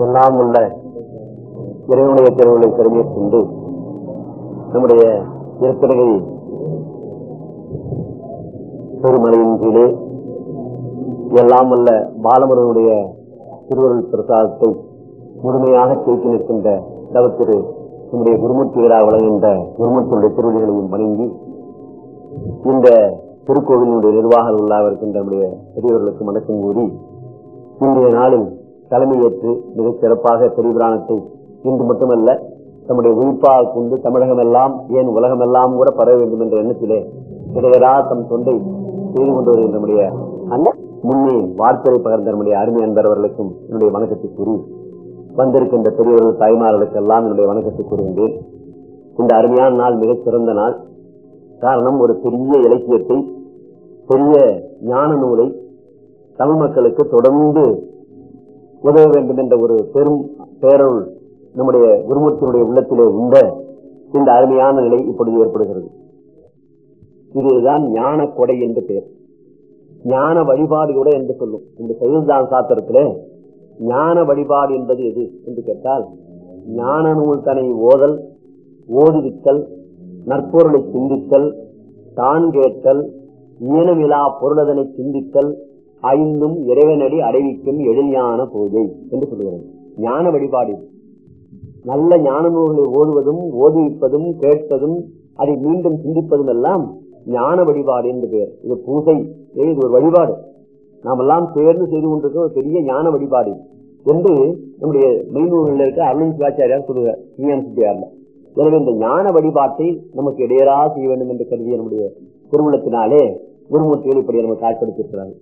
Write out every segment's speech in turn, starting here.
எல்லாம் உள்ள இறைவனுடைய திருவுகளை பெருமை கொண்டு நம்முடைய திருத்தலகை பெருமலையின் கீழே எல்லாம் உள்ள பாலமுருகனுடைய திருவருள் பிரசாதத்தை முழுமையாக தேக்கி நிற்கின்ற தவத்திரு நம்முடைய குருமூர்த்திகளாக வழங்குகின்ற குருமூர்த்தியுடைய திருவடிகளையும் வணங்கி இந்த திருக்கோவிலினுடைய நிர்வாகம் உள்ளாக இருக்கின்ற நம்முடைய பெரியவர்களுக்கு வணக்கம் கூறி இன்றைய நாளில் தலைமையேற்று மிகச் சிறப்பாக பெரியபிராணத்தை இன்று மட்டுமல்ல நம்முடைய உயிர்ப்பாக கொண்டு தமிழகம் எல்லாம் ஏன் உலகம் எல்லாம் கூட பரவ வேண்டும் என்ற எண்ணத்திலே இடையரா தம் தொண்டை செய்து கொண்டு வருகின்ற நம்முடைய அந்த முன்னே வார்த்தை பகிர்ந்த நம்முடைய அருமை அன்பர்களுக்கும் என்னுடைய வணக்கத்தை கூறி வந்திருக்கின்ற பெரியவர்கள் தாய்மார்களுக்கெல்லாம் என்னுடைய வணக்கத்தை கூறுகின்றேன். இந்த அருமையான நாள் மிகச் சிறந்த நாள். காரணம் ஒரு பெரிய இலக்கியத்தை பெரிய ஞான நூலை தமிழ் மக்களுக்கு தொடர்ந்து உதவ வேண்டும் என்ற ஒரு பெரும் பேரொருள் நம்முடைய குருமூர்த்தியுடைய உள்ளத்திலே உண்ட இந்த அருமையான நிலை இப்பொழுது ஏற்படுகிறது. இதுதான் ஞான கொடை என்று பெயர். ஞான வழிபாடு கூட என்று சொல்லும். இந்த சைவதான் சாத்திரத்திலே ஞான வழிபாடு என்பது எது என்று கேட்டால் ஞான நூல் தனை ஓதல் ஓதுவித்தல் நற்பொருளை சிந்தித்தல் தான் கேட்டல் ஈனமிலா பொருளதனை சிந்தித்தல் ஐந்தும் இறைவனடி அறிவிக்கும் எழில்ஞான பூஜை என்று சொல்லுகிறது. ஞான வழிபாடு. நல்ல ஞான நூல்களை ஓதுவதும் ஓதுவிப்பதும் கேட்பதும் அதை மீண்டும் சிந்திப்பதும் எல்லாம் ஞான வழிபாடு என்று பெயர். இது பூஜை இது ஒரு வழிபாடு. நாம் எல்லாம் சேர்ந்து செய்து கொண்டிருக்க ஒரு பெரிய ஞான வழிபாடு என்று நம்முடைய மெய்நூல்களில் இருக்க அருண் சிவாச்சாரியார் சொல்லுவார் சித்தியார்ல. எனவே இந்த ஞான வழிபாட்டை நமக்கு இடையரா செய்ய வேண்டும் என்று கருதிய நம்முடைய திருமணத்தினாலே குருமூர்த்திகள் இப்படி நமக்கு காட்படுத்தியிருக்கிறார்கள்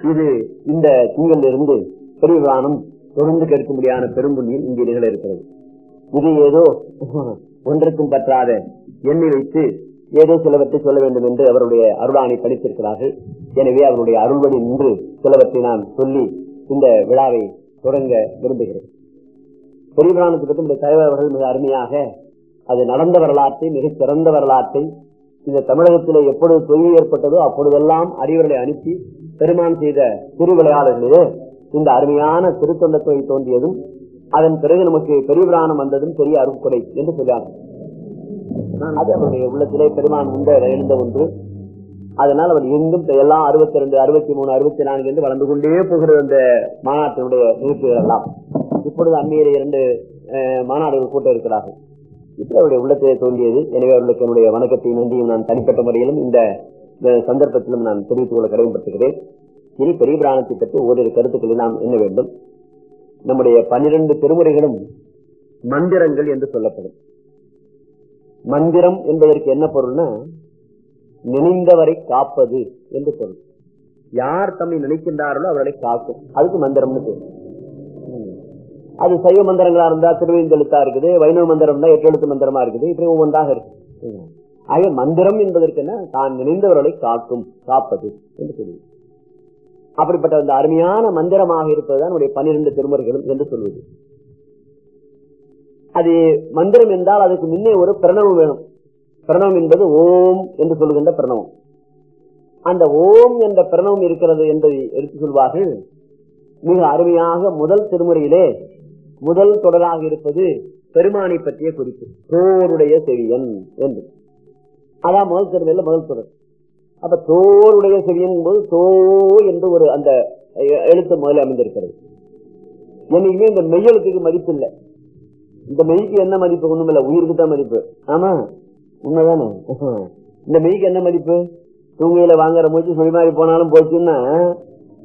இது இந்த திங்களிலிருந்து பெரியவானம் தொடர்ந்து கேட்கும்படியான பெரும்புண்ணியம் இங்கே நிகழ இருக்கிறது இது ஏதோ ஒன்றுக்கும் பற்றாத எண்ணி வைத்து ஏதோ சிலவற்றை சொல்ல வேண்டும் என்று அவருடைய அருளானை படித்திருக்கிறார்கள். எனவே அவருடைய அருள்வடி நின்று சிலவற்றை நான் சொல்லி இந்த விழாவை தொடங்க விரும்புகிறேன். பெரியபுராணத்தை பற்றி இந்த தலைவர் அவர்கள் மிக அருமையாக அது நடந்த வரலாற்றை மிகச் சிறந்த வரலாற்றை இந்த தமிழகத்திலே எப்பொழுது தொழில் ஏற்பட்டதோ அப்பொழுதெல்லாம் அறிவர்களை அனுப்பி பெருமான் செய்த திருவிளையாளர்களே இந்த அருமையான திருத்தொண்ட தொகை தோன்றியதும் அதன் பிறகு நமக்கு பெரியபிராணம் வந்ததும் பெரிய அருட்கொடை என்று சொல்றாங்க அது அவருடைய உள்ளத்திலே பெருமான் உண்ட எழுந்த ஒன்று. அதனால் அவர் எங்கும் எல்லாம் அறுபத்தி ரெண்டு அறுபத்தி மூணு அறுபத்தி நான்கு என்று வளர்ந்து கொண்டே போகிறது அந்த மாநாட்டினுடைய நிகழ்ச்சிகள் எல்லாம். இப்பொழுது அண்மையில இரண்டு மாநாடுகள் கூட்ட இருக்கிறார்கள். இப்படி அவருடைய உள்ளத்திலே தோன்றியது. எனவே அவர்களுக்கு என்னுடைய வணக்கத்தையும் நன்றியும் நான் தனிப்பட்ட முறையிலும் இந்த சந்தர்ப்பத்திலும் நான் தெரிவித்துக் கொள்ள கடமைப்பட்டுகிறேன் இனி பெரிய பிராணத்தை பற்றி ஓரிரு கருத்துக்களை நாம் என்ன வேண்டும்? நம்முடைய பன்னிரண்டு திருமுறைகளும் மந்திரங்கள் என்று சொல்லப்படும். மந்திரம் என்பதற்கு என்ன பொருள்னா நினைந்தவரை காப்பது என்று பொருள். யார் தம்மை நினைக்கின்றார்களோ அவர்களை காக்கும். அதுக்கு மந்திரம்னு பேர். அது சைவ மந்திரங்களா இருந்தா திருவேந்தெழுத்தா இருக்குது வைணவ மந்திரம்னா எட்டெழுத்து எட்டு எழுத்து மந்திரமா இருக்குது இப்படி ஒவ்வொன்றாக இருக்கு. ஆக மந்திரம் என்பதற்கு என்ன? தான் நினைந்தவர்களை காக்கும் காப்பது என்று சொல்லுவது அப்படிப்பட்ட அந்த அருமையான மந்திரமாக இருப்பதுதான் நம்முடைய பன்னிரண்டு திருமுறைகளும் என்று சொல்வது அது மந்திரம் என்றால் அதுக்கு முன்னே ஒரு பிரணவம் வேணும். பிரணவம் என்பது ஓம் என்று சொல்லுகின்ற பிரணவம். அந்த ஓம் என்ற பிரணவம் இருக்கிறது என்பதை எடுத்து சொல்வார்கள். மிக அருமையாக முதல் திருமுறையிலே முதல் தொடராக இருப்பது பெருமானை பற்றிய குறிப்பு. தோருடைய செவியன் என்று. அதான் முதல் திருமையில முதல் தொடர். அப்ப தோருடைய செவியன் போது தோ என்று ஒரு அந்த எழுத்து முதல்ல அமைந்திருக்கிறது. என்னைக்குமே இந்த மெய்யெழுத்துக்கு மதிப்பு இல்லை. இந்த மெய்க்கு என்ன மதிப்பு ஒண்ணும் இல்ல உயிருக்கு தான் மதிப்பு. ஆமா? உண்மைதானே? இந்த மெய்க்கு என்ன மதிப்பு? தூங்கையில வாங்குற மூச்சு சொல்லி மாதிரி போனாலும் போச்சுன்னா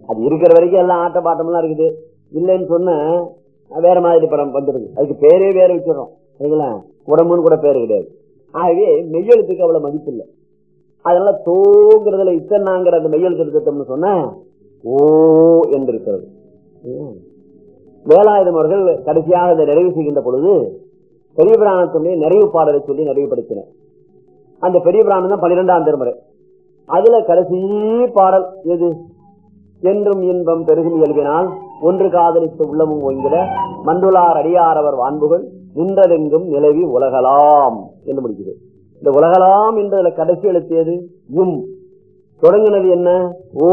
அது இருக்கிற வரைக்கும் எல்லாம் ஆட்ட பாட்டம் எல்லாம் இருக்குது. இல்லைன்னு சொன்ன வேற மாதிரி படம் வந்துடுது. அதுக்கு பேரே வேற வச்சிடறோம். சரிங்களா? உடம்புன்னு கூட பேர் கிடையாது. ஆகவே மெய்யெழுத்துக்கு அவ்வளவு மதிப்பு இல்லை. அதனால தோங்கிறதுல இத்தனாங்கிற அந்த மெய்யெழுத்து எடுத்துட்டோம்னு சொன்ன ஓ என்று இருக்கிறது வேலாயுதம் அவர்கள் கடைசியாக அதை நிறைவு செய்கின்ற பொழுது பெரிய பிராணத்துடைய நிறைவு பாடலை சொல்லி நிறைவுபடுத்தினர். அந்த பெரிய பிராணம் தான் பன்னிரெண்டாம் திருமுறை. அதுல கடைசி பாடல் எது? என்றும் இன்பம் பெருகும் எழுதினால் ஒன்று காதலித்து உள்ளமும் ஓய்கிற மண்டுலார் அடியாரவர் வான்புகள் நின்றதெங்கும் நிலவி உலகலாம் என்று முடிக்கிறது. இந்த உலகலாம் என்றதுல கடைசி எழுத்தியது யும். தொடங்கினது என்ன? ஓ.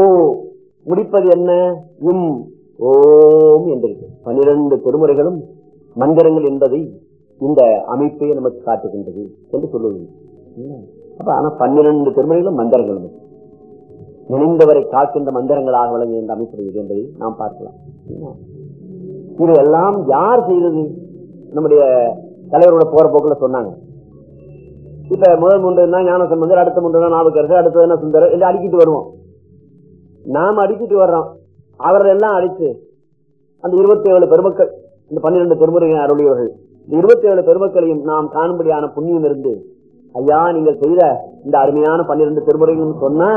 முடிப்பது என்ன? யும். ஓம் என்று பன்னிரண்டு திருமுறைகளும் மந்திரங்கள் என்பதை இந்த அமைப்பை நமக்கு காட்டுகின்றது என்று சொல்லுவது ஆனா பன்னிரண்டு திருமுறைகளும் மந்திரங்கள். நினைந்தவரை காக்கின்ற மந்திரங்களாக விளங்குகின்ற அமைப்பு என்பதை நாம் பார்க்கலாம். இது எல்லாம் யார் செய்தது? நம்முடைய தலைவரோட போற போக்குல சொன்னாங்க. இப்ப முதல் மூன்று ஞான சம்பந்தர் அடுத்த மூன்று நாவுக்கரசு அடுத்தது என்ன சுந்தரம் என்று அடிக்கிட்டு வருவோம். நாம அடிக்கிட்டு வர்றோம். அவர்கள் எல்லாம் அடித்து அந்த இருபத்தி ஏழு பெருமக்கள் இந்த பன்னிரண்டு பெருமுறையின் அருளியவர்கள் இந்த இருபத்தி ஏழு பெருமக்களையும் நாம் காணும்படியான புண்ணியம் இருந்து ஐயா நீங்கள் செய்த இந்த அருமையான பன்னிரண்டு திருமுறைகள் சொன்னா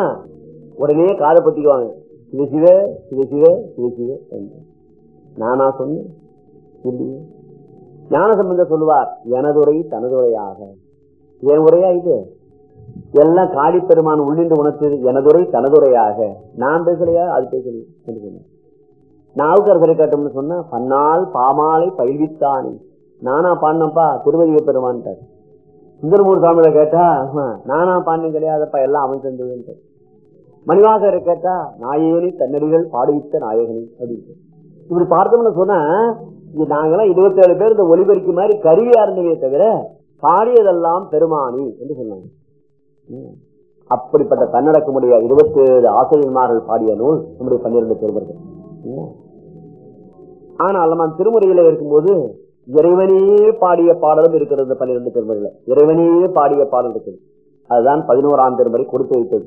உடனே காதை பத்திக்குவாங்க. சிவ சிவ சிவ சிவ சிவ சிவ நானா சொன்னேன். ஞான சம்பந்த சொல்லுவார் எனதுரை தனதுரையாக. என் உரையா இது? எல்லாம் காளி பெருமான் உள்ளின்று உணர்த்தது எனதுரை தனதுரையாக. நான் பேசலையா? அது பேசலையா? என்று சொன்னேன் நாவுக்கரசரை காட்டும்னு சொன்னா பன்னால் பாமாலை பயில்வித்தானே. நானா பாடினப்பா திருவதிக பெருமான்ட்டார். சுந்தரமூர் சாமியில கேட்டா நானா பாண்டியம் கிடையாதப்பா எல்லாம் அவன் செஞ்சதுன்ட்டு மணிவாசகரை கேட்டா நாயேனி தன்னடிகள் பாடுவித்த நாயகனி அப்படின்னு. இப்படி பார்த்தோம்னு சொன்னா நாங்கெல்லாம் இருபத்தி ஏழு பேர் இந்த ஒலிபெருக்கி மாதிரி கருவியா இருந்தவே தவிர பாடியதெல்லாம் பெருமானி என்று சொன்னாங்க. அப்படிப்பட்ட தன்னடக்கமுடைய இருபத்தி ஏழு ஆசிரியர்மார்கள் பாடிய நூல் நம்முடைய பன்னிரண்டு பெருமர்கள் ஆனால் நம்ம திருமுறையில இருக்கும்போது இறைவனே பாடிய பாடலும் இருக்கிறது பன்னிரண்டு திருமுறையில. இறைவனே பாடிய பாடல் இருக்குது. அதுதான் பதினோராம் திருமுறை கொடுத்து வைத்தது.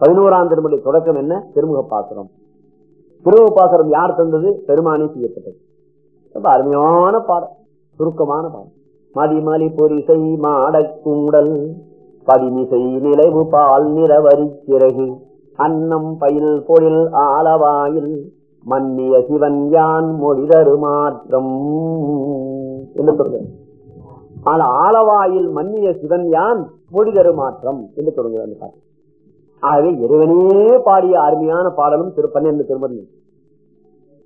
பதினோராம் திருமுறை தொடக்கம் என்ன? திருமுக பாத்திரம் திருமுக பாத்திரம் யார் தந்தது? பெருமானி செய்யப்பட்டது. ரொம்ப அருமையான பாடம் சுருக்கமான பாடம் மதிமலி பொரிசை மாடக்கூடல் பதிமிசை நிலைவு பால் நிறவரி சிறகு அன்னம் பயில் பொழில் ஆலவாயில் மன்னிய சிவன் யான் மொழிதரு மாற்றம் என்று சொல்கிறேன் ஆனால் ஆலவாயில் மன்னிய சிவன் யான் மொழிதரு மாற்றம் என்று தொடங்குகிறார் ஆகவே இறைவனே பாடிய அருமையான பாடலும் திரு பன்னெண்டு திருமணம்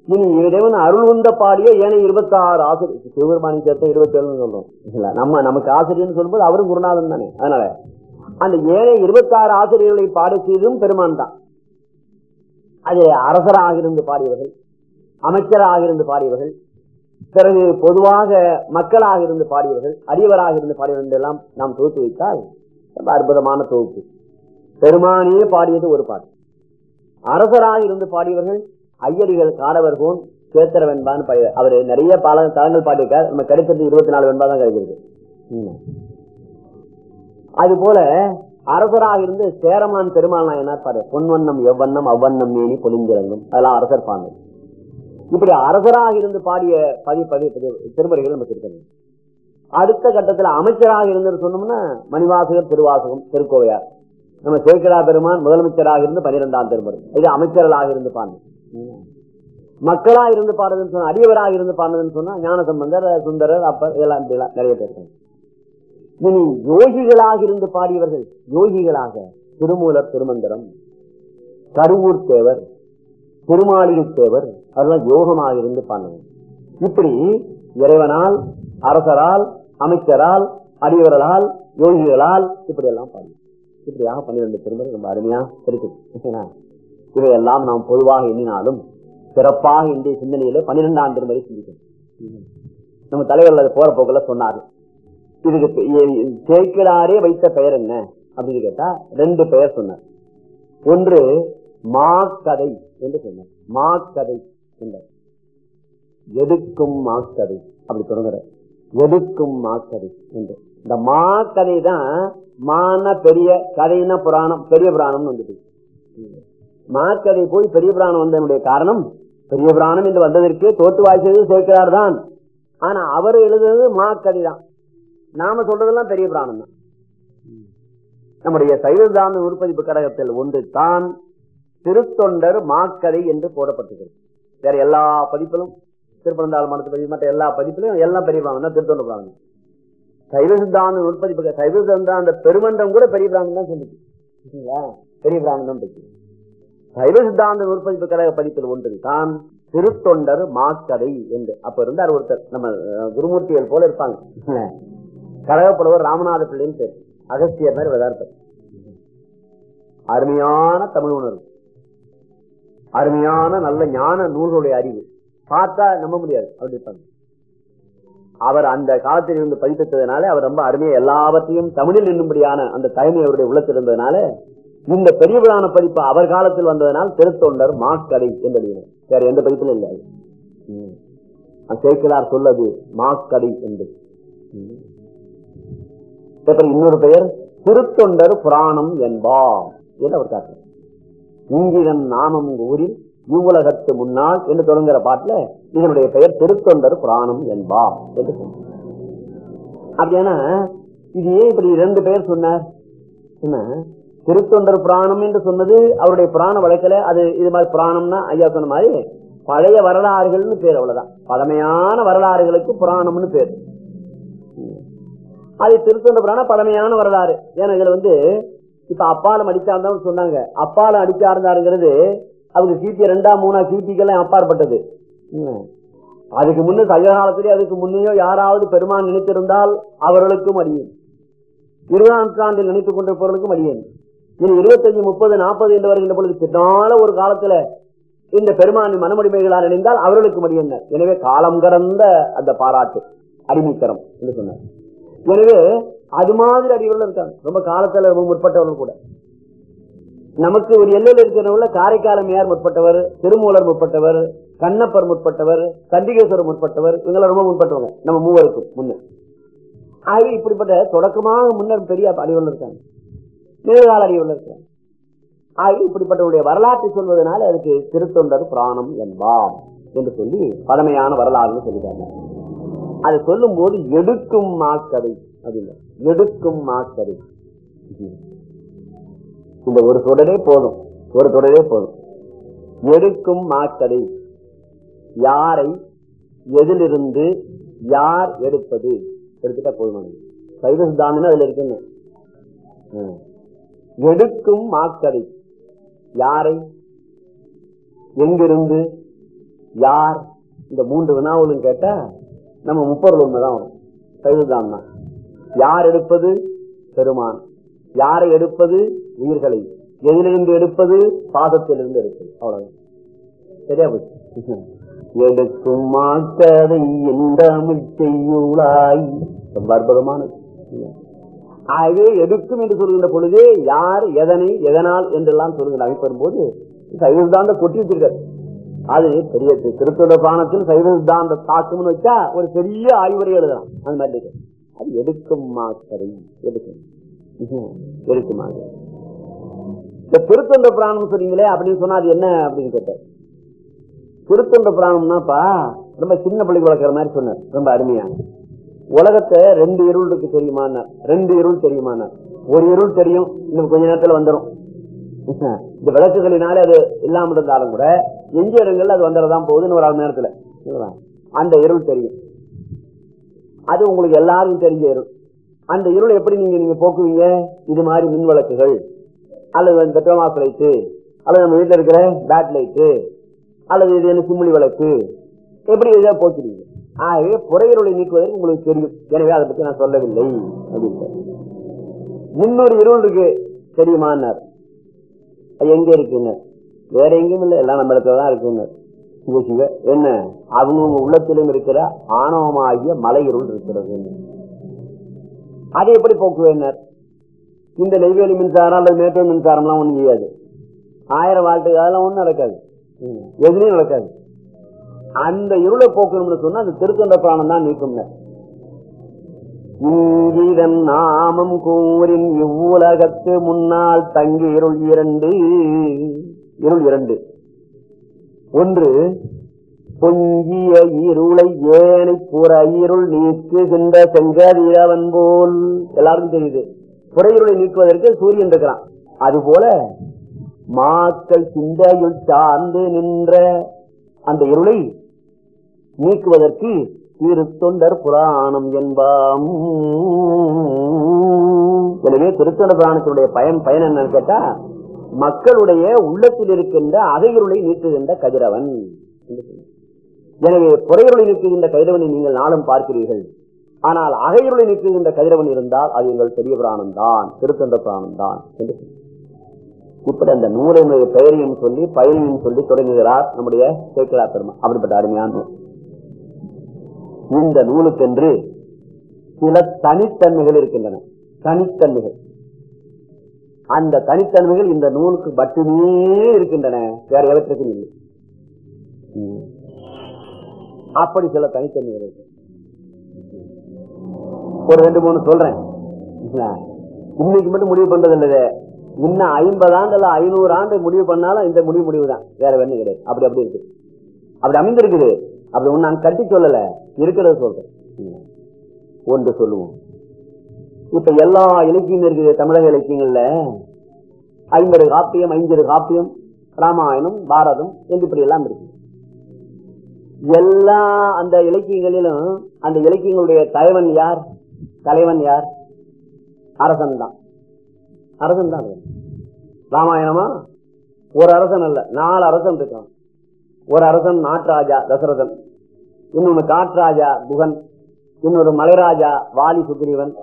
இனி இறைவன் அருள் உந்த பாடிய ஏனைய இருபத்தி ஆறு ஆசிரியர் சிவபெருமானி சேர்த்த இருபத்தி ஏழு சொல்றோம். இல்ல நம்ம நமக்கு ஆசிரியர் சொல்லும்போது அவரும் குருநாதன் தானே. அதனால அந்த ஏழை இருபத்தி ஆறு ஆசிரியர்களை பாட செய்ததும் பெருமான் தான். அது அரசராக இருந்து பாடியவர்கள் அமைச்சராக இருந்து பாடியவர்கள் பிறகு பொதுவாக மக்களாக இருந்து பாடியவர்கள் அரியவராக இருந்து பாடியவர்கள் எல்லாம் நாம் தொகுத்து வைத்தால் ரொம்ப அற்புதமான தொகுப்பு. பெருமானியே பாடியது ஒரு பாட்டு. அரசராக இருந்து பாடியவர்கள் ஐயடிகள் காடவர் போன் சேத்திர வெண்பான்னு அவர் நிறைய பல தலங்கள் பாடியிருக்கார். நம்ம கிடைச்சது இருபத்தி நாலு வெண்பா தான் கிடைக்கிறது அது போல அரசராக இருந்து சேரமான் பெருமாள் நாயனார் பாரு பொன்வண்ணம் எவ்வண்ணம் அவ்வண்ணம் மேனி பொலிஞ்சிறங்கும் அதெல்லாம் அரசர் பாடல் இப்படி அரசராக இருந்து பாடிய பதி பதி திருமுறைகள் நமக்கு இருக்கிறது அடுத்த கட்டத்தில் அமைச்சராக இருந்து சொன்னோம்னா மணிவாசகர் திருவாசகம் திருக்கோவையார். நம்ம சேக்கடா பெருமான் முதலமைச்சராக இருந்து பனிரெண்டாம் திருமுறை. இது அமைச்சர்களாக இருந்து பாருங்க. மக்களா இருந்து பாடுறதுன்னு சொன்னா அடியவராக இருந்து பாடுறதுன்னு சொன்னா ஞான சம்பந்தர் சுந்தரர் அப்பர் இதெல்லாம் இப்படிலாம் நிறைய பேர் இனி யோகிகளாக இருந்து பாடியவர்கள் யோகிகளாக திருமூலர் திருமந்திரம் கருவூர் தேவர் திருமாளிகை தேவர் அதெல்லாம் யோகமாக இருந்து பாடுங்க இப்படி இறைவனால் அரசரால் அமைச்சரால் அடியவர்களால் யோகிகளால் இப்படி எல்லாம் பாடு இப்படியாக பன்னிரண்டு திருமுறை ரொம்ப அருமையா இருக்கு. இவையெல்லாம் நாம் பொதுவாக எண்ணினாலும் சிறப்பாக இன்றைய சிந்தனையில பன்னிரெண்டாம் திருமுறை சிந்திக்கணும் நம்ம தலைவர்கள் போற போக்குல சொன்னாரு. இதுக்கு சேர்க்கிறாரே வைத்த பெயர் என்ன? அப்படின்னு கேட்டா ரெண்டு பெயர் சொன்னார். ஒன்று மா கதை என்று சொன்னார். கதை என்றார் எதுக்கும் மாக்கதை அப்படி தொடங்குற எதுக்கும் மாக்கதை என்று. இந்த மா கதை தான் மான பெரிய கதைன்னா புராணம் பெரிய புராணம்னு வந்துட்டு. மாக்கதை போய் பெரிய புராணம் வந்ததனுடைய காரணம் பெரிய புராணம் என்று வந்ததற்கு தோட்டு வாய்ச்சது சேர்க்கிறார் தான். ஆனா அவர் எழுதுறது மாக்கதை தான் நாம சொல்றதெல்லாம் பெரிய புராணம் தான். நம்முடைய சைவதான உற்பதிப்பு கழகத்தில் ஒன்று தான் திருத்தொண்டர் மாக்கதை என்று போடப்பட்டிருக்கிறது. வேற எல்லா பதிப்பிலும் திருப்பனந்தாள் மனத்து பதிவு மற்ற எல்லா பதிப்பிலும் எல்லாம் பெரிய புராணம் தான் திருத்தொண்டர் பிராணம் சைவ சித்தாந்த உற்பத்தி சைவ சித்தாந்த பெருமன்றம் கூட பெரிய பிராணம் தான் சொல்லுது. பெரிய பிராணம் தான் பற்றி சைவ சித்தாந்த உற்பத்தி கழக பதிப்பில் ஒன்று தான் திருத்தொண்டர் மாக்கதை என்று. அப்ப இருந்தார் ஒருத்தர் நம்ம குருமூர்த்திகள் போல இருப்பாங்க. கழகப்புலவர் ராமநாத பிள்ளைன்னு பேர். அகஸ்தியர் மாதிரி விதார்த்தர் அருமையான தமிழ் உணர்வு. அருமையான நல்ல ஞான நூல்களுடைய அறிவு. பார்த்தா நம்ப முடியாது. அப்படி இருப்பாங்க. அவர் அந்த காலத்தில் இருந்து பதிப்பித்ததுனால அவர் ரொம்ப அருமையா எல்லாவற்றையும் தமிழில் நின்றும்படியான அந்த தலைமை அவருடைய உள்ளத்திலிருந்ததுனால இந்த பெரிய பதிப்பு அவர் காலத்தில் வந்ததனால் திருத்தொண்டர் மாக்கடை என்று வேற எந்த பதிப்பிலும் இல்லை ம். சொல்லது மாக்கடை என்று. இன்னொரு பெயர்? திருத்தொண்டர் புராணம் என்பார் என்று அவர் காட்டுறார். இங்கிதன் நாமம் ஊரில் இவ்வுலகத்து முன்னாள் என்று தொடங்குற பாட்டுல இதனுடைய பெயர் திருத்தொண்டர் புராணம் என்பார் என்று சொன்னார் அப்படின்னா இது ஏன் இப்படி இரண்டு பெயர் சொன்னார்? என்ன? திருத்தொண்டர் புராணம் என்று சொன்னது அவருடைய புராண வழக்கில அது இது மாதிரி புராணம்னா ஐயா சொன்ன மாதிரி பழைய வரலாறுகள்னு பேர் அவ்வளவுதான். பழமையான வரலாறுகளுக்கு புராணம்னு பேர். அது திருத்தொண்ட புராணம் பழமையான வரலாறு. ஏன்னா இதுல வந்து இப்ப அப்பாலம் அடிச்சார்ந்தவங்க சொன்னாங்க. அப்பாலம் அடிச்சார்ந்தாருங்கிறது அவங்க கிபி ரெண்டா மூணா கிபிக்கெல்லாம் அப்பாற்பட்டது. அதுக்கு முன்ன சங்க காலத்திலே அதுக்கு முன்னையோ யாராவது பெருமான் நினைத்திருந்தால் அவர்களுக்கும் அடியேன். இருபதாம் நூற்றாண்டில் நினைத்துக் கொண்டிருப்பவர்களுக்கும் அடியேன். இனி இருபத்தஞ்சு முப்பது நாற்பது என்று வருகின்ற பொழுது பின்னால ஒரு காலத்துல இந்த பெருமான் மனமுடிமைகளால் நினைந்தால் அவர்களுக்கு மடியினர் எனவே காலம் கடந்த அந்த பாராட்டு அடிமைத்தரம் என்று சொன்னார். எனவே அது மாதிரி அறிவுகள் இருக்காங்க. ரொம்ப காலத்துல ரொம்ப முற்பட்டவர்கள் கூட. நமக்கு ஒரு எல்லையில் இருக்கிறவங்கள காரைக்காலமையார் முற்பட்டவர் திருமூலர் முற்பட்டவர் கண்ணப்பர் முற்பட்டவர் சண்டிகேஸ்வரர் முற்பட்டவர் இவங்களை ரொம்ப முற்பட்டவங்க. நம்ம மூவருக்கும் முன்ன. ஆகவே இப்படிப்பட்ட தொடக்கமாக முன்னர் பெரிய அறிவுள்ள இருக்காங்க. நிகழ்கால அறிவுள்ள இருக்காங்க. ஆகவே இப்படிப்பட்டவருடைய வரலாற்றை சொல்வதனால அதுக்கு திருத்தொண்டர் புராணம் என்பாம் என்று சொல்லி பழமையான வரலாறுன்னு சொல்லிட்டாங்க. அதை சொல்லும் போது எடுக்கும் மாக்கதை அப்படின்னு எடுக்கும் மாக்கதை இந்த ஒரு தொடரே போதும். ஒரு தொடரே போதும். எடுக்கும் மாக்கதை யாரை எதிலிருந்து யார் எடுப்பது? எடுத்துட்டா போதும்? சைவ சித்தாந்தம் அதுல இருக்குன்னு. எடுக்கும் மாக்கரை யாரை? எங்கிருந்து? யார்? இந்த மூன்று வினாவுகளும் கேட்டா நம்ம முப்பொருள் உண்மைதான் வரும். சைவதான் தான். யார் எடுப்பது? பெருமான். யாரை எடுப்பது? உயிர்களை. எதிலிருந்து எடுப்பது? பாதத்திலிருந்து எடுப்பது. அவ்வளவு சரியா போச்சு? எடுக்கும் மாக்கதை எந்த செய்யுளாய். ரொம்ப அற்புதமானது. ஆகவே எடுக்கும் என்று சொல்கின்ற பொழுது யார் எதனை எதனால் என்றெல்லாம் சொல்கின்ற அமைப்பு போது சைவ சித்தாந்த கொட்டி வச்சிருக்காரு. அது பெரிய திருத்தொட பானத்தில் சைவ சித்தாந்த தாக்கும்னு வச்சா ஒரு பெரிய ஆய்வுரை எழுதலாம். அந்த மாதிரி அது எடுக்கும் மாக்கரை எடுக்கும் எடுக்குமா இந்த திருத்தொண்ட பிராணம் சொன்னீங்களே அப்படின்னு சொன்னா அது என்ன அப்படின்னு கேட்டார். திருத்தொண்ட பிராணம்னாப்பா ரொம்ப சின்ன பிள்ளைக்கு வளர்க்குற மாதிரி சொன்னார். ரொம்ப அருமையான உலகத்தை ரெண்டு இருள் இருக்கு தெரியுமான்னா. ரெண்டு இருள் தெரியுமான்னா. ஒரு இருள் தெரியும் இன்னும் கொஞ்ச நேரத்துல வந்துடும் இந்த விளக்குகளினாலே அது இல்லாம இருந்தாலும் கூட எஞ்சிய இடங்கள்ல அது வந்துடதான் போகுதுன்னு ஒரு அரை நேரத்துல. அந்த இருள் தெரியும். அது உங்களுக்கு எல்லாருக்கும் தெரிஞ்ச இருள். அந்த இருள் எப்படி நீங்க நீங்க போக்குவீங்க? இது மாதிரி மின் விளக்குகள். அல்லது வந்து பெட்ரோமாஸ் லைட்டு. அல்லது நம்ம வீட்டில் இருக்கிற பேட் லைட்டு. அல்லது இது என்ன சிம்மிளி விளக்கு எப்படி இதை போக்கிறீங்க ஆகவே புறையருளை நீக்குவதற்கு உங்களுக்கு தெரியும். எனவே அதை பத்தி நான் சொல்லவில்லை. அப்படின்னு இன்னொரு இருள் இருக்கு. தெரியுமான்னார். அது எங்க இருக்குன்னு? வேற எங்கேயும் இல்லை. எல்லாம் நம்ம இடத்துல தான் இருக்குன்னு. என்ன? அவங்க உள்ளத்திலும் இருக்கிற ஆணவமாகிய மலை இருள் இருக்கிறது. அதை எப்படி போக்குவேனர் இந்த நெய்வேலி மின்சாரம் அல்லது மேட்டூர் மின்சாரம்லாம் ஒன்றும் செய்யாது. ஆயிரம் வாட்டுக்கு அதெல்லாம் ஒண்ணும் நடக்காது. எதுலயும் நடக்காது. அந்த இருளை போக்கணும்னு சொன்னா அந்த திருக்கண்ட பிராணம் தான் நீக்கும் இங்கிதன் நாமம் கூறின் இவ்வுலகத்து முன்னால் தங்கி இருள் இரண்டு. இருள் இரண்டு. ஒன்று பொங்கிய இருளை ஏனை புற இருள் நீக்குகின்ற செங்கதிரவன் போல். எல்லாருக்கும் தெரியுது. புற இருளை நீக்குவதற்கு சூரியன் இருக்கிறான். அதுபோல மாக்கள் சிந்தையுள் சார்ந்து நின்ற அந்த இருளை நீக்குவதற்கு திருத்தொண்டர் புராணம் என்பாம். எனவே திருத்தொண்டர் புராணத்தினுடைய பயன் பயன் என்னன்னு கேட்டா மக்களுடைய உள்ளத்தில் இருக்கின்ற அகையிருளை நீக்குகின்ற கதிரவன் எனவே புறையிருளை நீக்குகின்ற கதிரவனை நீங்கள் நாளும் பார்க்கிறீர்கள். ஆனால் அகையுருளை நீக்குகின்ற கதிரவன் இருந்தால் அது எங்கள் பெரிய புராணம் தான் திருத்தொண்ட புராணம் தான் என்று இப்படி அந்த நூலினுடைய பெயரையும் சொல்லி பயனையும் சொல்லி தொடங்குகிறார் நம்முடைய சேக்கலா பெருமா. அப்படிப்பட்ட அருமையான நூல். இந்த நூலுக்கென்று சில தனித்தன்மைகள் இருக்கின்றன. தனித்தன்மைகள். அந்த தனித்தன்மைகள் இந்த நூலுக்கு மட்டுமே இருக்கின்றன. வேற எவற்றுக்கும் இல்லை. அப்படி சில தனித்தன்மைகள் இருக்கு. ஒரு ரெண்டு மூணு சொல்றேன். இன்னைக்கு மட்டும் முடிவு பண்றது இல்லது இன்னும் ஐம்பது ஆண்டு இல்ல ஐநூறு ஆண்டு முடிவு பண்ணாலும் இந்த முடிவு முடிவு தான் வேற வேணும் கிடையாது. அப்படி அப்படி இருக்கு. அப்படி அமைந்திருக்குது. அப்படி ஒன்னு நான் கட்டி சொல்லல. இருக்கிறத சொல்றேன். ஒன்று சொல்லுவோம். இப்ப எல்லா இலக்கியம் இருக்குது. தமிழக இலக்கியங்கள்ல. ஐம்பது காப்பியம் ஐம்பது காப்பியம் ராமாயணம் பாரதம் என்று இப்படி எல்லாம் இருக்கு. எல்லா அந்த இலக்கியங்களிலும் அந்த இலக்கியங்களுடைய தலைவன் யார்? தலைவன் யார்? அரசன் தான். அரசன் தான் ராமாயணமா? ஒரு அரசன் அல்ல நாலு அரசன் இருக்கான். ஒரு அரசன் நாட்ராஜா தசரதன். இன்னொன்னு காட்ராஜா புகன். இன்னொரு மலைராஜா வாலி சுக்ரீவன்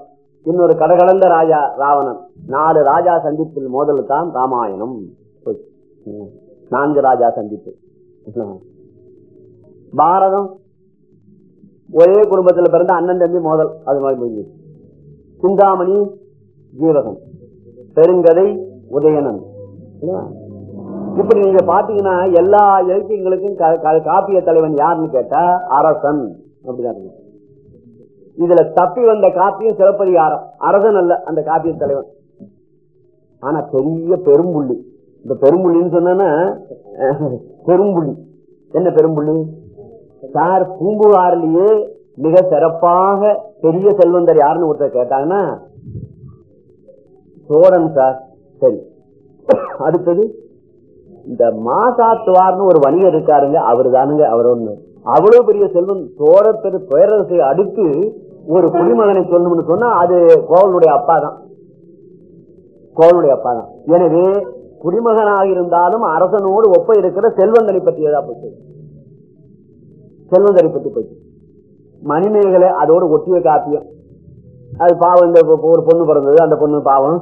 இன்னொரு கடகடந்த ராஜா ராவணன். நாலு ராஜா சந்திப்பில் மோதல் தான் ராமாயணம் நான்கு ராஜா சந்திப்பு. பாரதம் ஒரே குடும்பத்தில் பிறந்த அண்ணன் தம்பி மோதல். அது மாதிரி சிந்தாமணி ஜீவகன். பெருங்கதை உதயணன். இப்படி நீங்க பாத்தீங்கன்னா எல்லா இலக்கியங்களுக்கும் க- க- காப்பிய தலைவன் யாருன்னு கேட்டா அரசன். அப்படிதான் இதுல தப்பி வந்த காப்பியம் சிலப்பதிகாரம் அரசன் அல்ல அந்த காப்பிய தலைவன். ஆனா பெரிய பெரும்புள்ளி. இந்த பெரும்புள்ளின்னு சொன்னா பெரும்புள்ளி. என்ன பெரும்புள்ளி? சார் பூம்புகாரிலேயே மிக சிறப்பாக பெரிய செல்வந்தர் யாருன்னு ஒருத்தர் கேட்டாங்கன்னா சோழன் சார் சரி. அடுத்தது இந்த மாசாத்துவார்னு ஒரு வணிகர் இருக்காருங்க அவரு தானுங்க அவர் ஒண்ணு. அவ்வளவு பெரிய செல்வம் சோழ பெரு பேரரசை அடுத்து ஒரு குடிமகனை சொல்லணும்னு சொன்னா அது கோவலுடைய அப்பா தான். கோவலுடைய அப்பா தான். எனவே குடிமகனாக இருந்தாலும் அரசனோடு ஒப்ப இருக்கிற செல்வந்தனை பற்றியதா போச்சு. செல்வந்தனை பற்றி போச்சு. மணிமேகலை அதோடு ஒட்டிய காப்பியம். அது பாவம் இந்த ஒரு பொண்ணு பிறந்தது அந்த பொண்ணு பாவம்.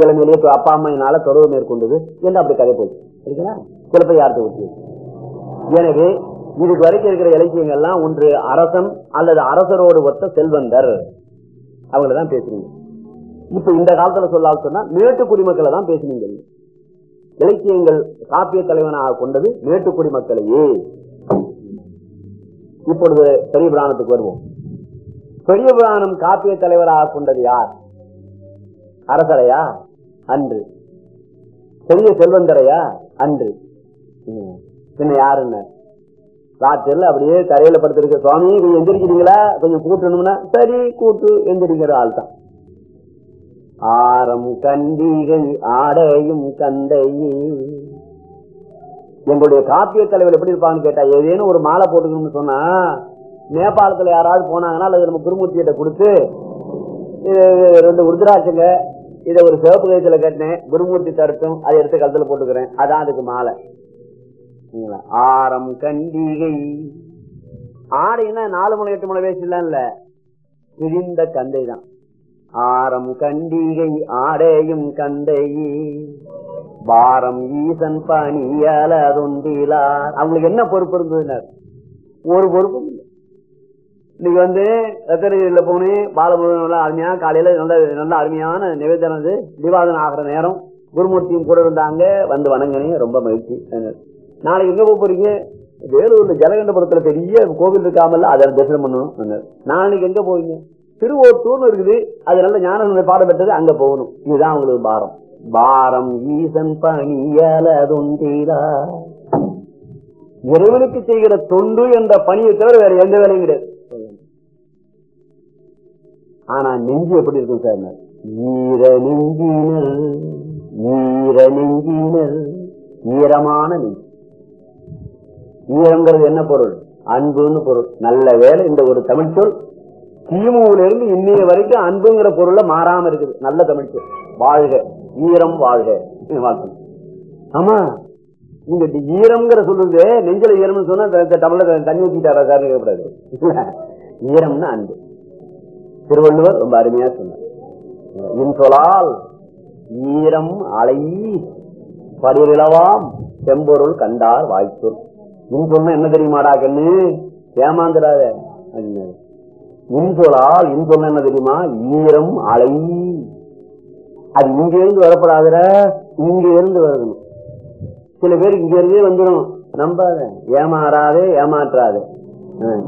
இளமையிலேயே அப்பா அம்மையினால தொடர்பு மேற்கொண்டது என்று அப்படி கதை போச்சு. சரிங்களா? சிலப்பதிகாரத்தை ஒட்டியது எனவே இதுக்கு வரைக்கும் இருக்கிற இலக்கியங்கள்லாம் ஒன்று அரசன் அல்லது அரசரோடு ஒத்த செல்வந்தர். அவங்கள தான் பேசுறீங்க இப்ப இந்த காலத்துல சொல்லால் சொன்னா மேட்டு குடிமக்களை தான் பேசுனீங்க. இலக்கியங்கள் காப்பிய தலைவனாக கொண்டது மேட்டு குடிமக்களையே. இப்பொழுது பெரிய புராணத்துக்கு வருவோம். பெரிய புராணம் காப்பிய தலைவராக கொண்டது யார்? அரசரையா? அன்று. பெரிய செல்வந்தரையா அன்று. ம். பின்ன யாருன்னு ராத்திரில அப்படியே தரையில படுத்திருக்க சுவாமி கொஞ்சம் எந்திரிக்கிறீங்களா? கொஞ்சம் கூட்டணும்னா சரி கூட்டு எந்திரிக்கிற ஆள் தான். ஆரம் கண்டிகை ஆடையும் கந்தையே. எங்களுடைய காப்பிய தலைவர் எப்படி இருப்பான்னு கேட்டா ஏதேனும் ஒரு மாலை போட்டுக்கணும்னு சொன்னா நேபாளத்துல யாராவது போனாங்கன்னா அல்லது நம்ம குருமூர்த்தியிட்ட கொடுத்து ரெண்டு உருதராட்சங்க இதை ஒரு சிவப்பு கயத்துல கட்டினேன் குருமூர்த்தி தரட்டும் அதை எடுத்து கழுத்துல போட்டுக்கிறேன். அதான் அதுக்கு மாலை. ஆரம் கண்டிகை. ஆடைன்னா நாலு மணி எட்டு மணி வயசுலாம் இல்ல பிரிந்த கந்தை தான் ஆரம் கண்டிகை ஆடையும் கந்தையே. வாரம் ஈசன் பணியால தொண்டிலார். அவங்களுக்கு என்ன பொறுப்பு இருந்ததுனர் ஒரு பொறுப்பும் இல்லை. இன்னைக்கு வந்து ரத்தரியில போனேன் பாலமுருகன் அருமையா காலையில நல்ல நல்ல அருமையான நிவேதனது திவாதனம் ஆகிற நேரம் குருமூர்த்தியும் கூட இருந்தாங்க வந்து வணங்கினேன் ரொம்ப மகிழ்ச்சி. நாளைக்கு எங்க போக போறீங்க? வேலூர்ல ஜலகண்டபுரத்துல பெரிய கோவில் இருக்காமல்ல அதை தரிசனம் பண்ணணும் நாளைக்கு எங்க போவீங்க? திருவோத்தூர்னு இருக்குது அது நல்ல ஞான பாடம் பெற்றது அங்க போகணும். இதுதான் அவங்களுக்கு பாரம். பாரம் ஈசன் பணியல தொண்டீரா இறைவனுக்கு செய்கிற தொண்டு என்ற பணியை தவிர வேற எந்த வேலையும் கிடையாது. ஆனா நெஞ்சு எப்படி இருக்கும் சார்? ஈர நெஞ்சினர் ஈர நெஞ்சினர் ஈரமான நெஞ்சு. ஈரங்கிறது என்ன பொருள்? அன்புன்னு பொருள். நல்ல வேலை இந்த ஒரு தமிழ் சொல் கிமுல இருந்து இன்னைய வரைக்கும் அன்புங்கிற பொருள்ல மாறாம இருக்குது. நல்ல தமிழ் சொல். வாழ்க. ஈரம் வாழ்க. வாழ்க்கை ஆமா. நீங்க இந்த ஈரம்ங்கிற சொல்றது நெஞ்சில ஈரம்னு சொன்னா தமிழ்ல தண்ணி ஊத்திட்டாரா சார் கேட்கக்கூடாது. ஈரம்னா அன்பு. திருவள்ளுவர் ரொம்ப அருமையா சொன்னார். இன்சொலால் ஈரம் அலை படிவிலவாம் செம்பொருள் கண்டார் இன் சொன்ன என்ன தெரியுமாடா கண்ணு? ஏமாந்துடாத அப்படின்னாரு. இன்சொலால் இன்சொல்னா என்ன தெரியுமா? ஈரம் அலை. அது இங்க இருந்து வரப்படாதுற இங்க இருந்து வரணும். சில பேருக்கு இங்க இருந்தே வந்துடும் நம்பாத ஏமாறாதே ஏமாற்றாது.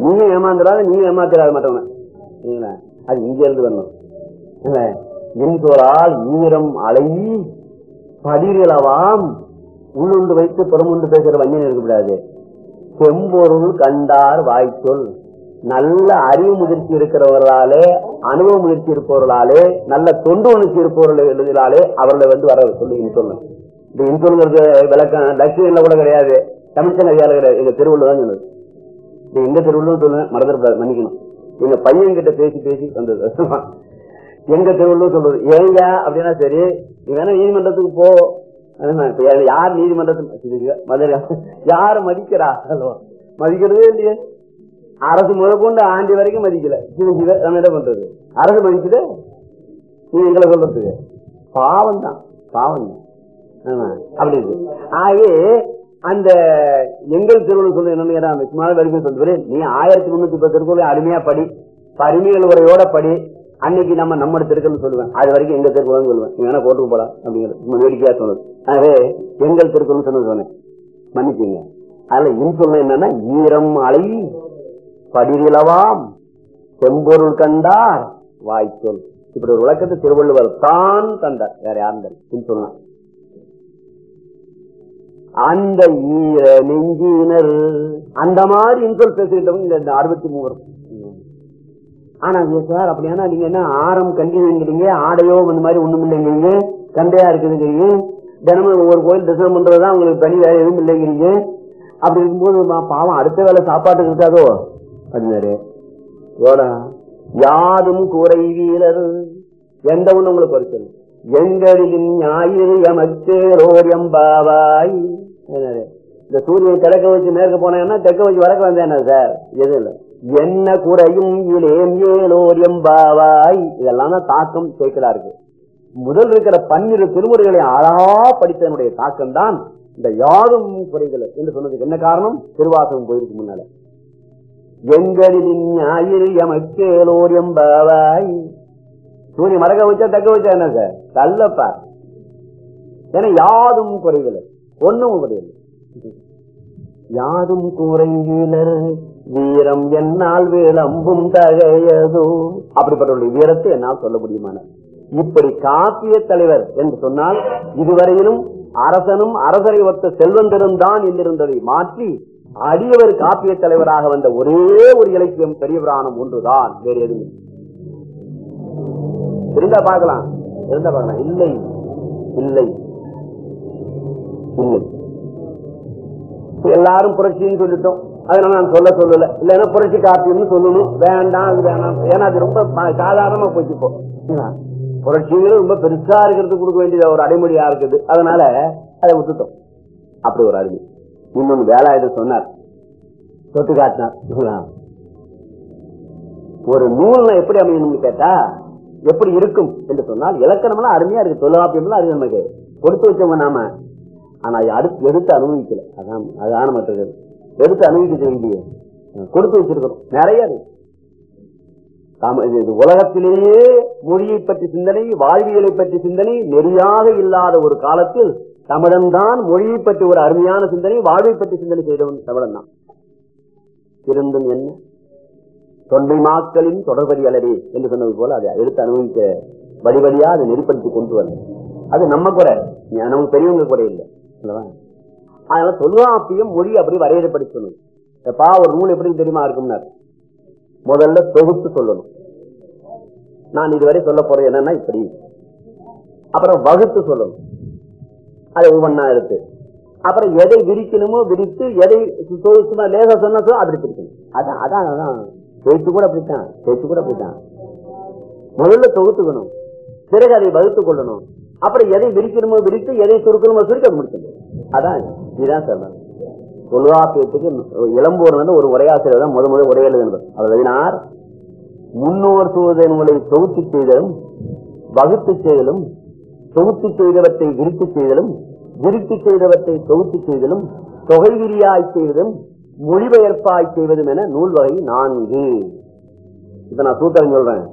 நீங்க நீயும் ஏமாந்துடாத நீ ஏமாத்திராத மாட்டவன. அது இங்க இருந்து வரணும். இல்ல, ஈரம் அலை படிகளவாம் உள்ளுண்டு வைத்து புறமுண்டு பேசுற வஞ்சனை இருக்கக்கூடாது. செம்பொருள் கண்டார் வாய்ச்சொல். நல்ல அறிவு முதிர்ச்சி இருக்கிறவர்களாலே அனுபவ முயற்சி இருப்பவர்களாலே நல்ல தொண்டு உணர்ச்சி இருப்பவர்களாலே அவர்களை வந்து வர சொல்லி சொல்லணும். இந்த இன்சொல்ங்கிறது விளக்கம் லட்சியம்ல கூட கிடையாது. தமிழ்ச்சன் கிடையாது எங்க திருவள்ளுவர் தான் சொன்னது இது எங்க தெருவுல சொல்லுவேன் மறந்துடக்கூடாது மன்னிக்கணும். எங்க பையன் கிட்ட பேசி பேசி வந்தது. எங்க தெருவுல சொல்றது ஏங்க? அப்படின்னா சரி நீ வேணா நீதிமன்றத்துக்கு போ. யார் நீதிமன்றத்துக்கு மதுரை யாரு மதிக்கிறா? ஹலோ மதிக்கிறதே இல்லையே. அரசு முதற்கொண்டு ஆண்டி வரைக்கும் மதிக்கல. நம்ம என்ன பண்றது? அரசு மதிக்குது நீ எங்களை சொல்றதுக்கு பாவம் தான் பாவம் தான் அப்படி ஆகவே அந்த எங்கள் திருவள்ளுவர் சொல்ல என்ன அந்த சும்மா வரைக்கும் சொல்றது நீ ஆயிரத்தி முன்னூத்தி பத்து திருக்குறளை அருமையா படி பரிமைகள் உரையோட படி அன்னைக்கு நம்ம நம்ம திருக்குறள் சொல்லுவேன். அது வரைக்கும் எங்க திருக்குறள்னு சொல்லுவேன். நீ வேணா கோட்டுக்கு போலாம் அப்படிங்கிறது. வேடிக்கையா சொன்னது ஆகவே எங்கள் திருக்குறள் சொன்னது சொன்னேன். மன்னிச்சுங்க. அதுல இன் சொல்ல என்னன்னா ஈரம் அலை படிவிலவாம் செம்பொருள் கண்டார் வாய்ச்சொல். இப்படி ஒரு விளக்கத்தை திருவள்ளுவர் தான் தந்தார். வேற யாரும் தரல. சொல்லலாம் அந்த ஈர நெஞ்சினர். அந்த மாதிரி இன்சொல் பேசுகின்றவங்க இந்த அறுபத்தி மூவர். ஆனா சார் அப்படியானா நீங்க என்ன ஆரம் கண்டிங்கிறீங்க ஆடையோ இந்த மாதிரி ஒண்ணும் இல்லைங்கிறீங்க கண்டையா இருக்குதுங்கிறீங்க தினமும் ஒவ்வொரு கோயில் தரிசனம் பண்றதுதான் உங்களுக்கு தனி வேலை எதுவும் இல்லைங்கிறீங்க. அப்படி இருக்கும்போது மா- பாவம் அடுத்த வேலை சாப்பாட்டுக்கு இருக்காதோ? அப்படின்னாரு. யாதும் குறை வீரர். எந்த ஒண்ணு உங்களுக்கு குறைச்சல் எங்களின் ஞாயிறு எமக்கேரோர் எம்பாவாய் இந்த சூரியன் கிழக்க வச்சு மேற்க போனேன்னா தெற்க வச்சு வடக்க வந்தேன் சார்? எது இல்லை. என்ன குறையும் இளேம் ஏலோர் எம்பாவாய் இதெல்லாம் தான் தாக்கம் சேர்க்கலா இருக்கு முதல் இருக்கிற பன்னிரு திருமுறைகளை அழகா படித்ததனுடைய தாக்கம் தான் இந்த யாரும் குறைகள் என்று சொன்னதுக்கு என்ன காரணம்? திருவாசகம் போயிருக்கு முன்னால. எங்களின் ஞாயிறு எமக்கேலோர் எம்பாவாய் சூரிய மறக்க வச்சா தக்க வச்சா என்ன சார்? தள்ளப்பா. ஏன்னா யாதும் குறைவில்லை. ஒன்னும் குறையில யாதும் குறைவிலர் வீரம் என்னால் விளம்பும் தகையதோ. அப்படிப்பட்ட வீரத்தை என்னால் சொல்ல முடியுமான இப்படி காப்பிய தலைவர் என்று சொன்னால் இதுவரையிலும் அரசனும் அரசரை ஒத்த செல்வந்தரும் தான் என்றிருந்ததை மாற்றி அடியவர் காப்பிய தலைவராக வந்த ஒரே ஒரு இலக்கியம் பெரிய புராணம் ஒன்றுதான். வேறு எதுவும் இல்லை. இருந்தா பார்க்கலாம். இருந்தா பார்க்கலாம். இல்லை. இல்லை. இல்லை. எல்லாரும் புரட்சின்னு சொல்லிட்டோம். அதனால நான் சொல்ல சொல்லல. இல்லைன்னா புரட்சி காப்பின்னு சொல்லணும். வேண்டாம் அது வேணாம். ஏன்னா அது ரொம்ப சாதாரணமா போச்சு இப்போ. புரட்சிங்கிறது ரொம்ப பெருசா இருக்கிறது கொடுக்க வேண்டியது ஒரு அடைமொழியா இருக்குது. அதனால அதை விட்டுட்டோம். அப்படி ஒரு அருமை இன்னொன்னு வேலாயுதம் சொன்னார். தொட்டு காட்டினார். ஒரு நூல்னா எப்படி அமையணும்னு கேட்டா எப்படி இருக்கும் என்று சொன்னால் இலக்கணம்லாம் அருமையா இருக்கு. தொல்லாப்பியம்லாம் அருமை நமக்கு. கொடுத்து வச்சவங்க நாம? ஆனா அடுத்து எடுத்து அனுபவிக்கல. அதான் அது ஆனமற்றது எடுத்து அனுபவிக்க வேண்டிய கொடுத்து வச்சிருக்கிறோம். நிறைய இது- உலகத்திலேயே மொழியை பற்றி சிந்தனை வாழ்வியலை பற்றி சிந்தனை நெறியாக இல்லாத ஒரு காலத்தில் தமிழன் தான் மொழியை பற்றி ஒரு அருமையான சிந்தனை வாழ்வை பற்றி சிந்தனை செய்தவன் தமிழன் தான். திருந்தும் என்ன? தொண்டை மாக்களின் தொடர்பதி அலறி என்று சொன்னது போல அதை எடுத்து அனுபவிக்க வழி அதை நெறிப்படுத்தி கொண்டு வரணும் அது நம்ம குறை. ஞா- நமக்கு பெரியவங்க குறை இல்லை. அல்லவா? அதனால தொல்காப்பியம் மொழி அப்படி வரையறைப்படுத்தி சொல்லணும் எப்பா ஒரு நூல் எப்படி தெரியுமா இருக்கும்னா முதல்ல தொகுத்து சொல்லணும். நான் இதுவரை சொல்ல போறது என்னன்னா இப்படி. அப்புறம் வகுத்து சொல்லணும். அதை ஒவ்வொன்னா எடுத்து. அப்புறம் எதை விரிக்கணுமோ விரித்து எதை சு- சும்மா லேசா சொன்னதோ அப்படி பிரிக்கணும். அதான் அதான் அதான். பேச்சு கூட அப்படித்தான் பேச்சு கூட அப்படித்தான். முதல்ல தொகுத்துக்கணும். பிறகு அதை வகுத்துக் கொள்ளணும். அப்புறம் எதை விரிக்கணுமோ விரித்து எதை சுருக்கணுமோ சுருக்க முடிச்சது அதான் இதுதான் சார் தொல்காப்பியத்துக்கு இளம்போர் வந்து ஒரு உரையாசிரியர் தான் முத முதல் உரை எழுதுனர் அவர் எழுதினார் முன்னோர் சூத தொகுத்து செய்தலும் வகுத்து செய்தலும் தொகுத்து செய்தவற்றை விரித்து செய்தலும் விரித்து செய்தவற்றை தொகுத்து செய்தலும் தொகை விரியாய் செய்தலும் மொழிபெயர்ப்பாய் செய்வதும் என நூல் வகை நான்கு. இப்ப நான் சூத்திரம் சொல்றேன்.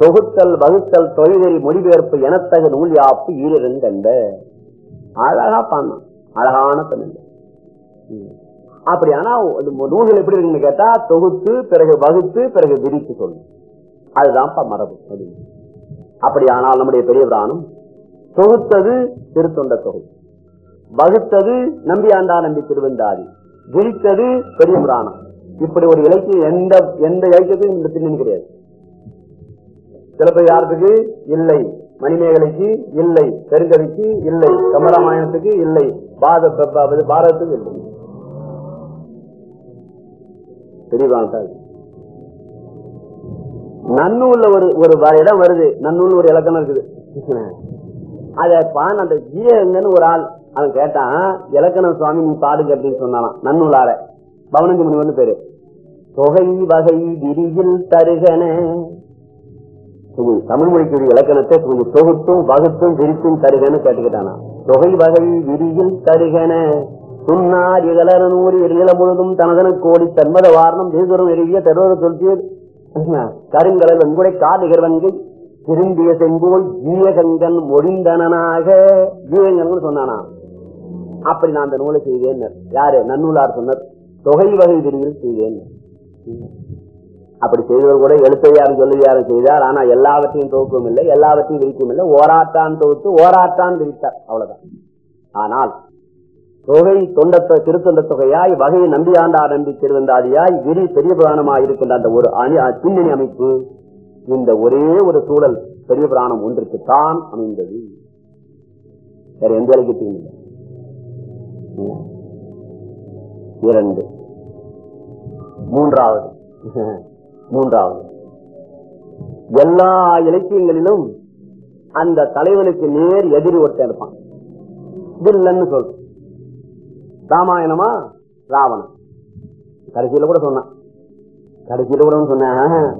தொகுத்தல் வகுத்தல் தொழிலறி மொழிபெயர்ப்பு எனத்தகு நூல் யாப்பு ஈரிரண்டென்ப அழகா பாடணும் அழகான தமிழ். அப்படி ஆனா நூல்கள் எப்படி இருக்குன்னு கேட்டா தொகுத்து பிறகு வகுத்து பிறகு விரித்து சொல்லணும் அதுதான்ப்பா மரபு. அது. அப்படி ஆனால் நம்முடைய பெரிய பிராணம் தொகுத்தது திருத்தொண்ட தொகை வகுத்தது நம்பி ஆண்டா நம்பி திருவந்தாதி. குறித்தது பெரிய புராணம். இப்படி ஒரு இலக்கியம் எந்த எந்த இலக்கியத்தையும் இந்த பின்னணி கிடையாது. சிலப்பதிகாரத்துக்கு இல்லை. மணிமேகலைக்கு? இல்லை. பெருங்கவிக்கு? இல்லை. கமராமாயணத்துக்கு இல்லை. பாத பாரதத்துக்கு இல்லை. நன்னூல்ல ஒரு ஒரு இடம் வருது. நன்னூல் ஒரு இலக்கணம் இருக்குது. அத பான் அந்த ஜீயங்கன்னு ஒரு ஆள் அவன் கேட்டான் இலக்கணம் சுவாமி நீ பாடுங்க அப்படின்னு சொன்னாலாம். நன்னூலார. பவனஞ்சு மணி வந்து பேரு. தொகை வகை விரியில் தருகன. கொஞ்சம் தமிழ் மொழிக்குரிய இலக்கணத்தை கொஞ்சம் தொகுத்தும் வகுத்தும் விரித்தும் தருகன்னு கேட்டுக்கிட்டானா தொகை வகை விரியில் தருகன. சுன்னார் இகலரனூர் இடையில முழுதும் தனதன கோடி தன்மத வாரணம் தேசுரம் எருவிய தெருவத சொல்லியது. கருங்கடல் வெண்குடை காதிகர்வன்கை திரும்பிய செங்கோல் ஜீயகங்கன் மொழிந்தனாக ஜீயகங்கன் சொன்னானா அப்படி நான் அந்த நூலை செய்வேன். யாரு? நன்னூலார் சொன்னார் தொகை வகை பிரிவில் செய்வேன். அப்படி செய்தவர் கூட எழுத்தையாரும் சொல்லுவியாரும் செய்தார். ஆனா எல்லாவற்றையும் தொகுக்கவும் இல்லை எல்லாவற்றையும் விரிக்கவும் இல்லை. ஓராட்டான் தொகுத்து ஓராட்டான் விரித்தார் அவ்வளவுதான். ஆனால் தொகை தொண்டத்த திருத்தொண்ட தொகையாய் வகையை நம்பியாண்டார் நம்பி திருவந்தாதியாய் விரி பெரிய புராணமாக இருக்கின்ற அந்த ஒரு அணி அ- பின்னணி அமைப்பு இந்த ஒரே ஒரு சூழல் பெரிய புராணம் ஒன்றுக்கு தான் அமைந்தது. வேற எந்த இலக்கியத்தையும் இல்லை இரண்டு. மூன்றாவது. மூன்றாவது. எல்லா இலக்கியங்களிலும் அந்த தலைவனுக்கு நேர் எதிரி ஒருத்தன் இருப்பான். வில்லன்னு சொல். ராமாயணமா? ராவணன். கடைசியில கூட சொன்னான். கடைசியில கூட சொன்ன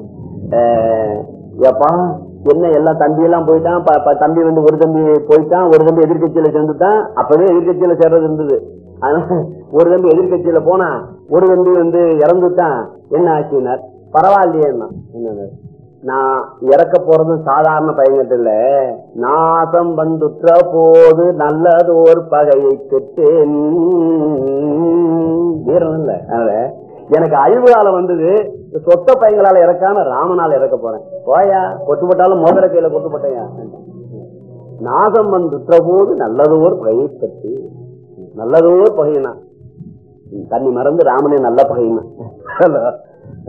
ஏப்பா என்ன எல்லாம் தம்பி எல்லாம் போயிட்டான் ப- ப- தம்பி வந்து ஒரு தம்பி போயிட்டான் ஒரு தம்பி எதிர்கட்சியில சேர்ந்துட்டான் அப்பவே எதிர்கட்சியில சேர்றது இருந்தது. அதனால ஒரு தம்பி எதிர்கட்சியில போனா ஒரு தம்பி வந்து இறந்துட்டான். என்ன ஆச்சுனார் பரவாயில்லையே என்ன நான் இறக்க போறது சாதாரண பயங்கிட்ட இல்ல. நாசம் வந்துற்ற போது நல்லது ஒரு பகையை பெற்றேன். வீரம் இல்ல அதனால எனக்கு அழிவு காலம் வந்தது சொத்த பையங்களால இறக்காம ராமனால இறக்க போறேன். போயா? கொட்டு போட்டாலும் மோதிர கையில கொட்டு போட்டையா? நாசம் வந்துட்ட போது நல்லதோர் பகையை பெற்று. நல்லதோர் பகையினா. தண்ணி மறந்து ராமனே நல்ல பகையினா.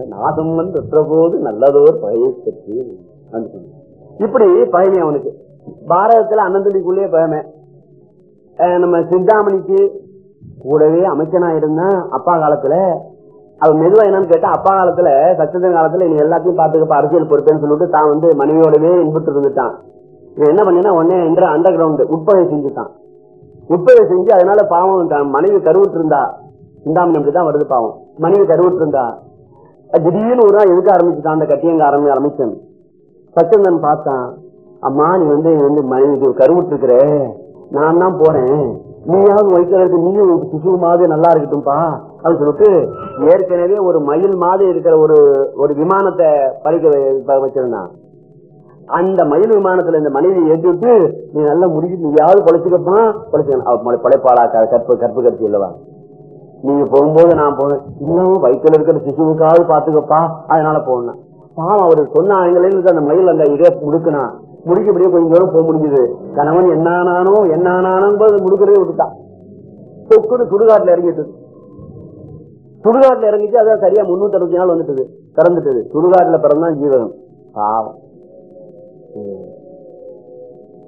நாசம் வந்துட்ட போது நல்லதோர் பகையை பெற்று. இப்படி பகைமை அவனுக்கு. பாரதத்துல அண்ணன் பகமை. நம்ம சிந்தாமணிக்கு கூடவே அமைச்சனா இருந்தான் அப்பா காலத்துல. அவன் மெதுவா என்னன்னு கேட்டா அப்பா காலத்துல சச்சந்திரன் காலத்துல நீ எல்லாத்தையும் பாத்துக்கப்ப அரசியல் பொறுப்பேன்னு சொல்லிட்டு தான் வந்து மனைவியோடவே இன்புட்டு இருந்துட்டான். இவன் என்ன பண்ணா உடனே என்ற அண்டர் கிரவுண்ட் உட்பகை செஞ்சுட்டான். உட்பகை செஞ்சு அதனால பாவம் தான் மனைவி கருவுற்று இருந்தா சிந்தாமணி அப்படிதான் வருது பாவம். மனைவி கருவுற்று இருந்தா திடீர்னு ஒரு நாள் எதுக்க ஆரம்பிச்சுட்டான் அந்த கட்டியங்க ஆரம்பிச்சன். சச்சந்தன் பார்த்தான் அம்மா நீ வந்து வந்து மனைவி கருவுட்டு இருக்கிற நான் தான் போறேன். நீயாவது வைக்கிறதுக்கு நீயும் சிசுமாவது நல்லா இருக்கட்டும்பா. அப்படின்னு சொல்லிட்டு ஏற்கனவே ஒரு மயில் மாதிரி இருக்கிற ஒரு ஒரு விமானத்தை பறிக்க வை- வச்சிருந்தான். அந்த மயில் விமானத்துல இந்த மனைவி ஏற்றிட்டு நீ நல்லா முடிச்சு நீயாவது பொழைச்சுக்கப்பா பொழைச்சுக்கணும் படைப்பாளா கற்பு கற்பு கருத்து இல்லவா நீங்க போகும்போது நான் போனேன் இன்னும் வயிற்றுல இருக்கிற சிசுவுக்காவது பாத்துக்கப்பா அதனால போனேன். பாவம் அவரு சொன்ன ஆங்கிலிருந்து அந்த மயில் அந்த இதே முடுக்குனா முடிக்கப்படியே கொஞ்சம் தூரம் போக முடிஞ்சது. கணவன் என்னானானோ என்னானானோ முடுக்கிறதே விட்டுட்டான். தொக்குன்னு சுடுகாட்டுல இறங்கிட்டு சுடுகாட்டுல இறங்கிச்சு அதான் சரியா முன்னூத்தி அறுபத்தி நாள் வந்துட்டது பிறந்துட்டது சுடுகாட்டுல பிறந்தான் ஜீவகம். பாவம்.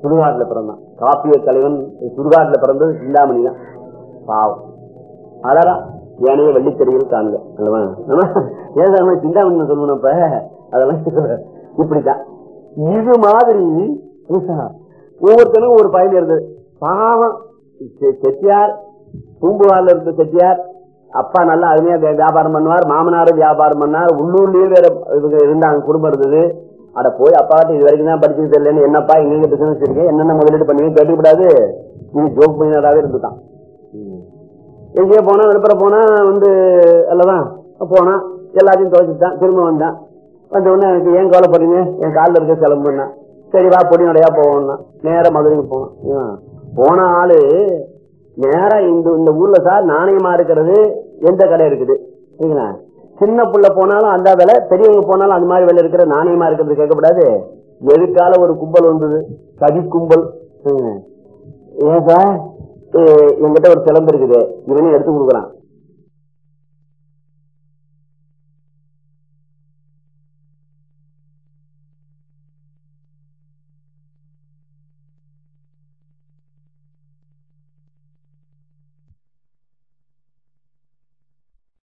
சுடுகாட்டுல பிறந்தான். காப்பிய தலைவன் சுடுகாட்டுல பிறந்தது சிந்தாமணி தான் பாவம். அதான் ஏனைய வெள்ளித்தறியில் காணல அல்லவா? ஏதாவது சிந்தாமணி சொல்லணும் இப்ப அதெல்லாம் இப்படிதான் இது மாதிரி ஒவ்வொருத்தனும் ஒரு பயன் இருந்தது. பாவம். செ- செட்டியார் பூம்புகார்ல இருந்த செட்டியார் அப்பா நல்லா அருமையா வியாபாரம் பண்ணுவார் மாமனாரும் வியாபாரம் பண்ணார் உள்ளூர்லயும் வேற இவங்க இருந்தாங்க குடும்பம் இருந்தது. அட போய் அப்பாட்ட இது வரைக்கும் தான் படிச்சது தெரியலன்னு என்னப்பா எங்க பிசினஸ் இருக்கு? என்னென்ன முதலீடு பண்ணுவீங்க கேட்டுக்கூடாது. நீ ஜோக் பண்ணினதாவே இருந்துட்டான். எங்கேயோ போனா விழுப்புரம் போனா வந்து அல்லவா போனா எல்லாத்தையும் துவைச்சுட்டான் திரும்ப வந்தான். வந்த உடனே எனக்கு ஏன் கவலைப்படுறீங்க என் காலில் இருக்க கிளம்புனா சரி வா பொடிநடையா போவோம்னா நேரம் மதுரைக்கு போனான். போன ஆளு நேரா இந்த இந்த ஊர்ல சார் நாணயமா இருக்கிறது எந்த கடை இருக்குது? சரிங்களா சின்ன புள்ள போனாலும் அந்த விலை பெரியவங்க போனாலும் அந்த மாதிரி விலை இருக்கிற நாணயமா இருக்கிறது கேட்கக்கூடாது. எதுக்கால ஒரு கும்பல் வந்தது? சதி கும்பல். ஏன் சார்? எங்கிட்ட என்கிட்ட ஒரு சிலம்பு இருக்குது. இவனே எடுத்து கொடுக்குறான்.